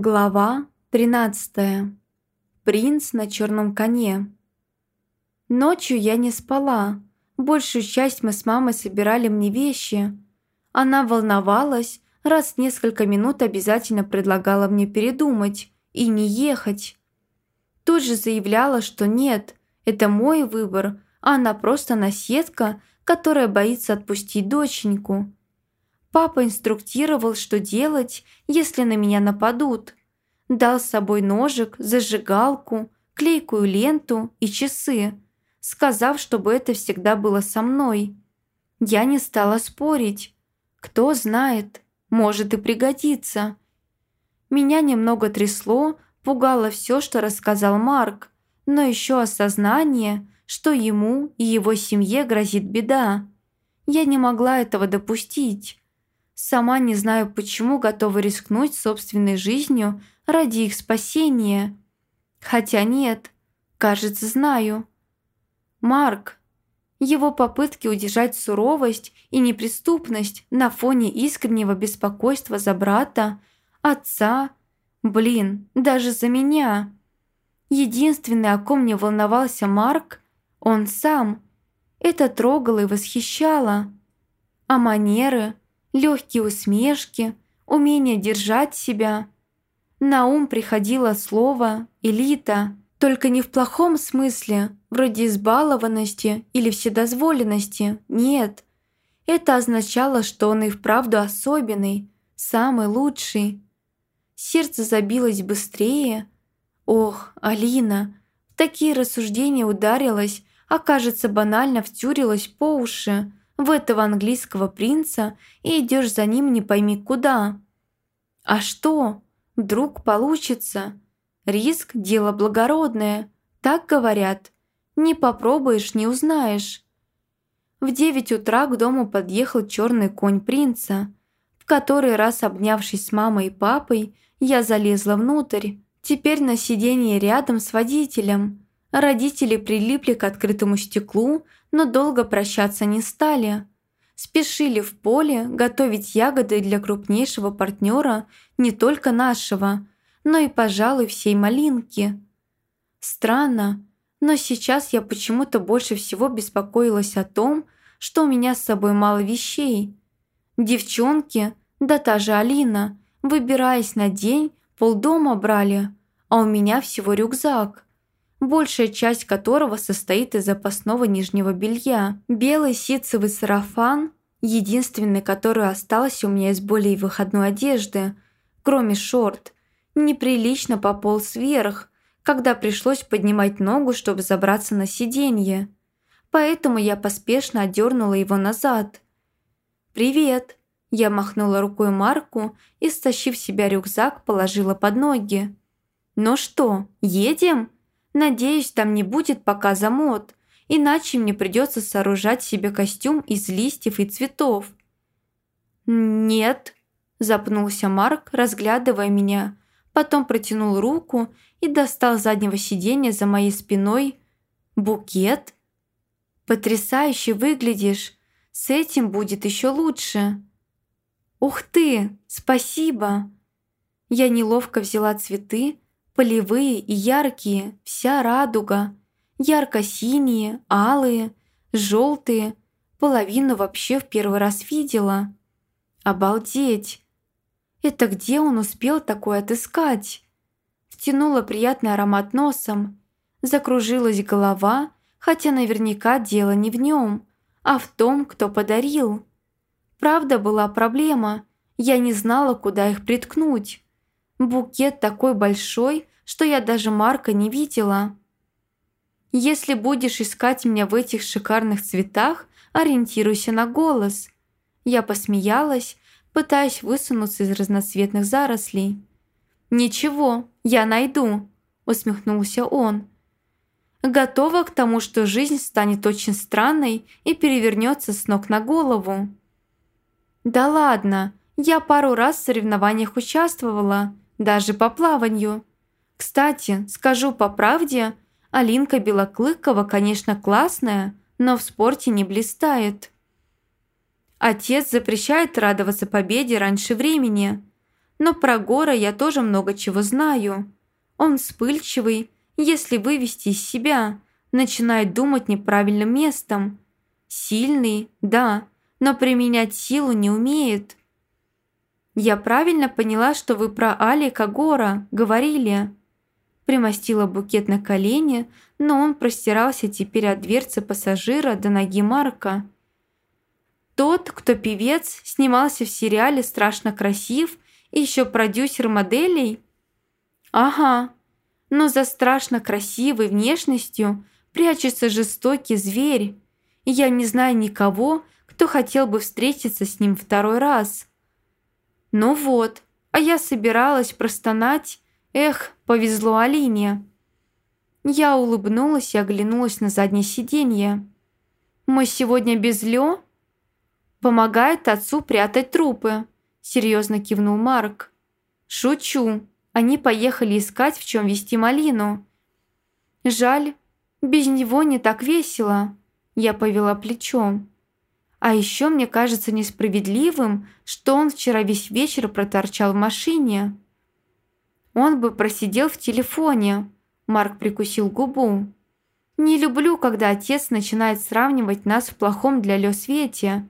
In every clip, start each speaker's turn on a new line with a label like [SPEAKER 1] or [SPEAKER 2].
[SPEAKER 1] Глава 13. Принц на черном коне. Ночью я не спала. Большую часть мы с мамой собирали мне вещи. Она волновалась, раз несколько минут обязательно предлагала мне передумать и не ехать. Тут же заявляла, что нет, это мой выбор, а она просто наседка, которая боится отпустить доченьку. Папа инструктировал, что делать, если на меня нападут. Дал с собой ножик, зажигалку, клейкую ленту и часы, сказав, чтобы это всегда было со мной. Я не стала спорить. Кто знает, может и пригодится. Меня немного трясло, пугало все, что рассказал Марк, но еще осознание, что ему и его семье грозит беда. Я не могла этого допустить. Сама не знаю, почему готова рискнуть собственной жизнью ради их спасения. Хотя нет, кажется, знаю. Марк. Его попытки удержать суровость и неприступность на фоне искреннего беспокойства за брата, отца, блин, даже за меня. Единственный, о ком не волновался Марк, он сам. Это трогало и восхищало. А манеры – легкие усмешки, умение держать себя. На ум приходило слово «элита», только не в плохом смысле, вроде избалованности или вседозволенности, нет. Это означало, что он и вправду особенный, самый лучший. Сердце забилось быстрее. Ох, Алина, в такие рассуждения ударилась, а кажется, банально втюрилась по уши в этого английского принца и идешь за ним не пойми куда. А что? Вдруг получится? Риск – дело благородное. Так говорят. Не попробуешь – не узнаешь. В девять утра к дому подъехал черный конь принца. В который раз обнявшись с мамой и папой, я залезла внутрь. Теперь на сиденье рядом с водителем. Родители прилипли к открытому стеклу, но долго прощаться не стали. Спешили в поле готовить ягоды для крупнейшего партнера не только нашего, но и, пожалуй, всей малинки. Странно, но сейчас я почему-то больше всего беспокоилась о том, что у меня с собой мало вещей. Девчонки, да та же Алина, выбираясь на день, полдома брали, а у меня всего рюкзак большая часть которого состоит из запасного нижнего белья. Белый ситцевый сарафан, единственный, который остался у меня из более выходной одежды, кроме шорт, неприлично пополз вверх, когда пришлось поднимать ногу, чтобы забраться на сиденье. Поэтому я поспешно отдернула его назад. «Привет!» Я махнула рукой Марку и, стащив себя рюкзак, положила под ноги. «Ну что, едем?» Надеюсь, там не будет показа мод, иначе мне придется сооружать себе костюм из листьев и цветов». «Нет», – запнулся Марк, разглядывая меня, потом протянул руку и достал с заднего сиденья за моей спиной букет. «Потрясающе выглядишь, с этим будет еще лучше». «Ух ты, спасибо!» Я неловко взяла цветы, Полевые и яркие, вся радуга. Ярко-синие, алые, желтые. Половину вообще в первый раз видела. Обалдеть! Это где он успел такое отыскать? Втянула приятный аромат носом. Закружилась голова, хотя наверняка дело не в нем, а в том, кто подарил. Правда была проблема. Я не знала, куда их приткнуть. Букет такой большой, что я даже Марка не видела. Если будешь искать меня в этих шикарных цветах, ориентируйся на голос. Я посмеялась, пытаясь высунуться из разноцветных зарослей. «Ничего, я найду», – усмехнулся он. «Готова к тому, что жизнь станет очень странной и перевернется с ног на голову». «Да ладно, я пару раз в соревнованиях участвовала», даже по плаванию. Кстати, скажу по правде, Алинка Белоклыкова, конечно, классная, но в спорте не блистает. Отец запрещает радоваться победе раньше времени. Но про Гора я тоже много чего знаю. Он вспыльчивый, если вывести из себя, начинает думать неправильным местом. Сильный, да, но применять силу не умеет. Я правильно поняла, что вы про Алика Гора говорили. Примостила букет на колени, но он простирался теперь от дверцы пассажира до ноги Марка. Тот, кто певец, снимался в сериале «Страшно красив» и еще продюсер моделей? Ага, но за страшно красивой внешностью прячется жестокий зверь, и я не знаю никого, кто хотел бы встретиться с ним второй раз. Ну вот, а я собиралась простонать, эх, повезло Алине. Я улыбнулась и оглянулась на заднее сиденье. «Мы сегодня без Лё?» «Помогает отцу прятать трупы», – серьезно кивнул Марк. «Шучу. Они поехали искать, в чем вести малину». «Жаль, без него не так весело», – я повела плечом. «А еще мне кажется несправедливым, что он вчера весь вечер проторчал в машине». «Он бы просидел в телефоне», – Марк прикусил губу. «Не люблю, когда отец начинает сравнивать нас в плохом для Лё свете.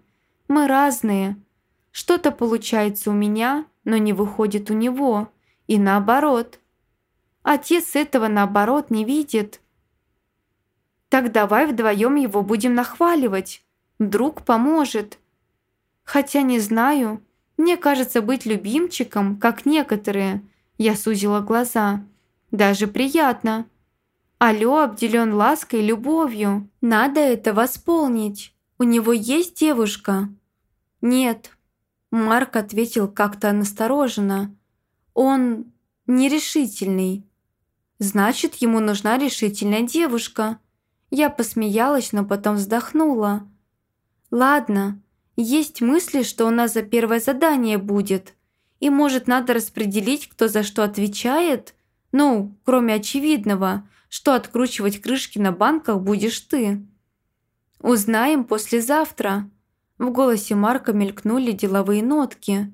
[SPEAKER 1] Мы разные. Что-то получается у меня, но не выходит у него. И наоборот. Отец этого наоборот не видит. Так давай вдвоем его будем нахваливать. Вдруг поможет. Хотя не знаю. Мне кажется, быть любимчиком, как некоторые. Я сузила глаза. Даже приятно. Алло обделен лаской и любовью. Надо это восполнить. У него есть девушка? Нет. Марк ответил как-то настороженно. Он нерешительный. Значит, ему нужна решительная девушка. Я посмеялась, но потом вздохнула. Ладно, есть мысли, что у нас за первое задание будет. И может надо распределить, кто за что отвечает? Ну, кроме очевидного, что откручивать крышки на банках будешь ты. Узнаем послезавтра. В голосе Марка мелькнули деловые нотки.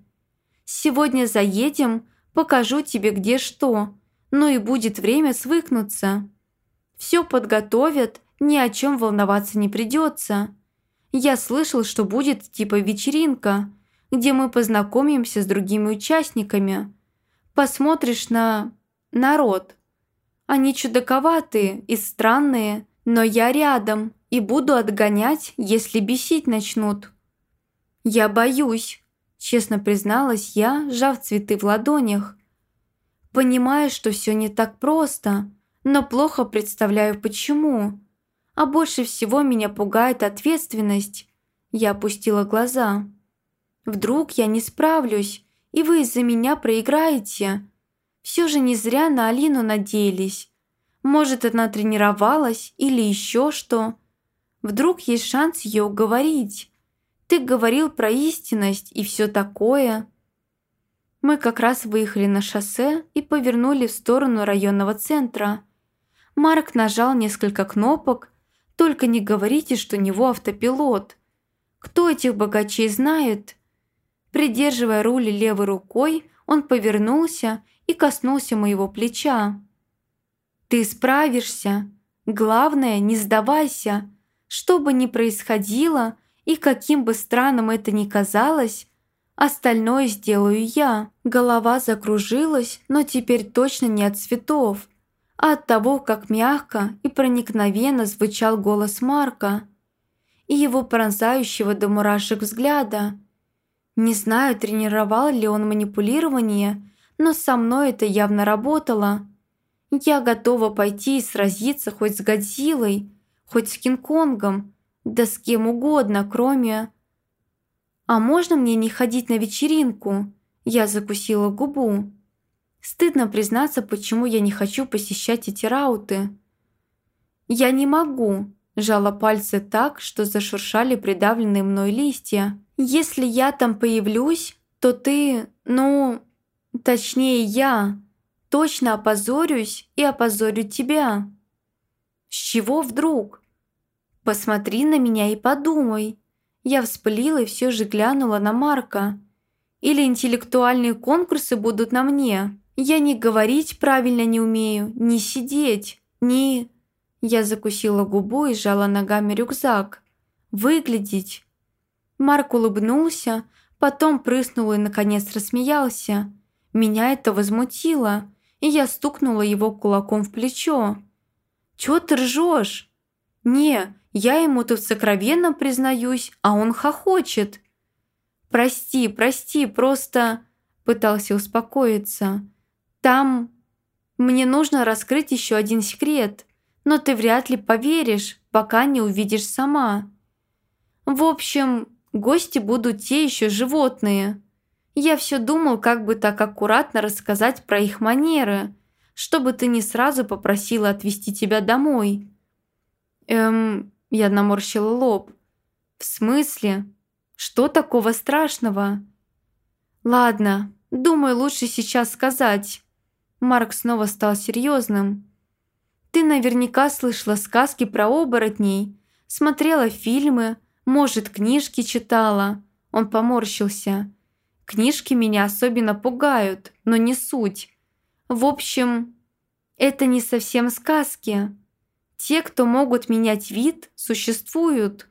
[SPEAKER 1] Сегодня заедем, покажу тебе где что. Ну и будет время свыкнуться. Все подготовят, ни о чем волноваться не придется. Я слышал, что будет типа вечеринка, где мы познакомимся с другими участниками. Посмотришь на народ. Они чудаковатые и странные, но я рядом и буду отгонять, если бесить начнут. Я боюсь, честно призналась я, сжав цветы в ладонях. Понимаю, что все не так просто, но плохо представляю почему. А больше всего меня пугает ответственность. Я опустила глаза. Вдруг я не справлюсь, и вы из-за меня проиграете. Все же не зря на Алину надеялись. Может, она тренировалась или еще что. Вдруг есть шанс ее уговорить. Ты говорил про истинность и все такое. Мы как раз выехали на шоссе и повернули в сторону районного центра. Марк нажал несколько кнопок, только не говорите, что у него автопилот. Кто этих богачей знает? Придерживая руль левой рукой, он повернулся и коснулся моего плеча. «Ты справишься. Главное, не сдавайся. Что бы ни происходило, и каким бы странным это ни казалось, остальное сделаю я». Голова закружилась, но теперь точно не от цветов, а от того, как мягко и проникновенно звучал голос Марка и его пронзающего до мурашек взгляда. Не знаю, тренировал ли он манипулирование, но со мной это явно работало. Я готова пойти и сразиться хоть с Годзиллой, хоть с Кинг-Конгом, да с кем угодно, кроме... «А можно мне не ходить на вечеринку?» Я закусила губу. Стыдно признаться, почему я не хочу посещать эти рауты. «Я не могу», – жала пальцы так, что зашуршали придавленные мной листья. «Если я там появлюсь, то ты, ну, точнее я, точно опозорюсь и опозорю тебя». «С чего вдруг?» «Посмотри на меня и подумай». Я вспылила и все же глянула на Марка. Или интеллектуальные конкурсы будут на мне. Я ни говорить правильно не умею, ни сидеть, ни...» Я закусила губу и сжала ногами рюкзак. «Выглядеть». Марк улыбнулся, потом прыснул и, наконец, рассмеялся. Меня это возмутило, и я стукнула его кулаком в плечо. «Чё ты ржёшь?» «Не, я ему тут сокровенно признаюсь, а он хохочет». «Прости, прости, просто...» Пытался успокоиться. «Там... Мне нужно раскрыть еще один секрет, но ты вряд ли поверишь, пока не увидишь сама. В общем, гости будут те еще животные. Я все думал, как бы так аккуратно рассказать про их манеры, чтобы ты не сразу попросила отвезти тебя домой». «Эм...» Я наморщила лоб. «В смысле? Что такого страшного?» «Ладно, думаю, лучше сейчас сказать». Марк снова стал серьезным. «Ты наверняка слышала сказки про оборотней, смотрела фильмы, может, книжки читала». Он поморщился. «Книжки меня особенно пугают, но не суть. В общем, это не совсем сказки. Те, кто могут менять вид, существуют.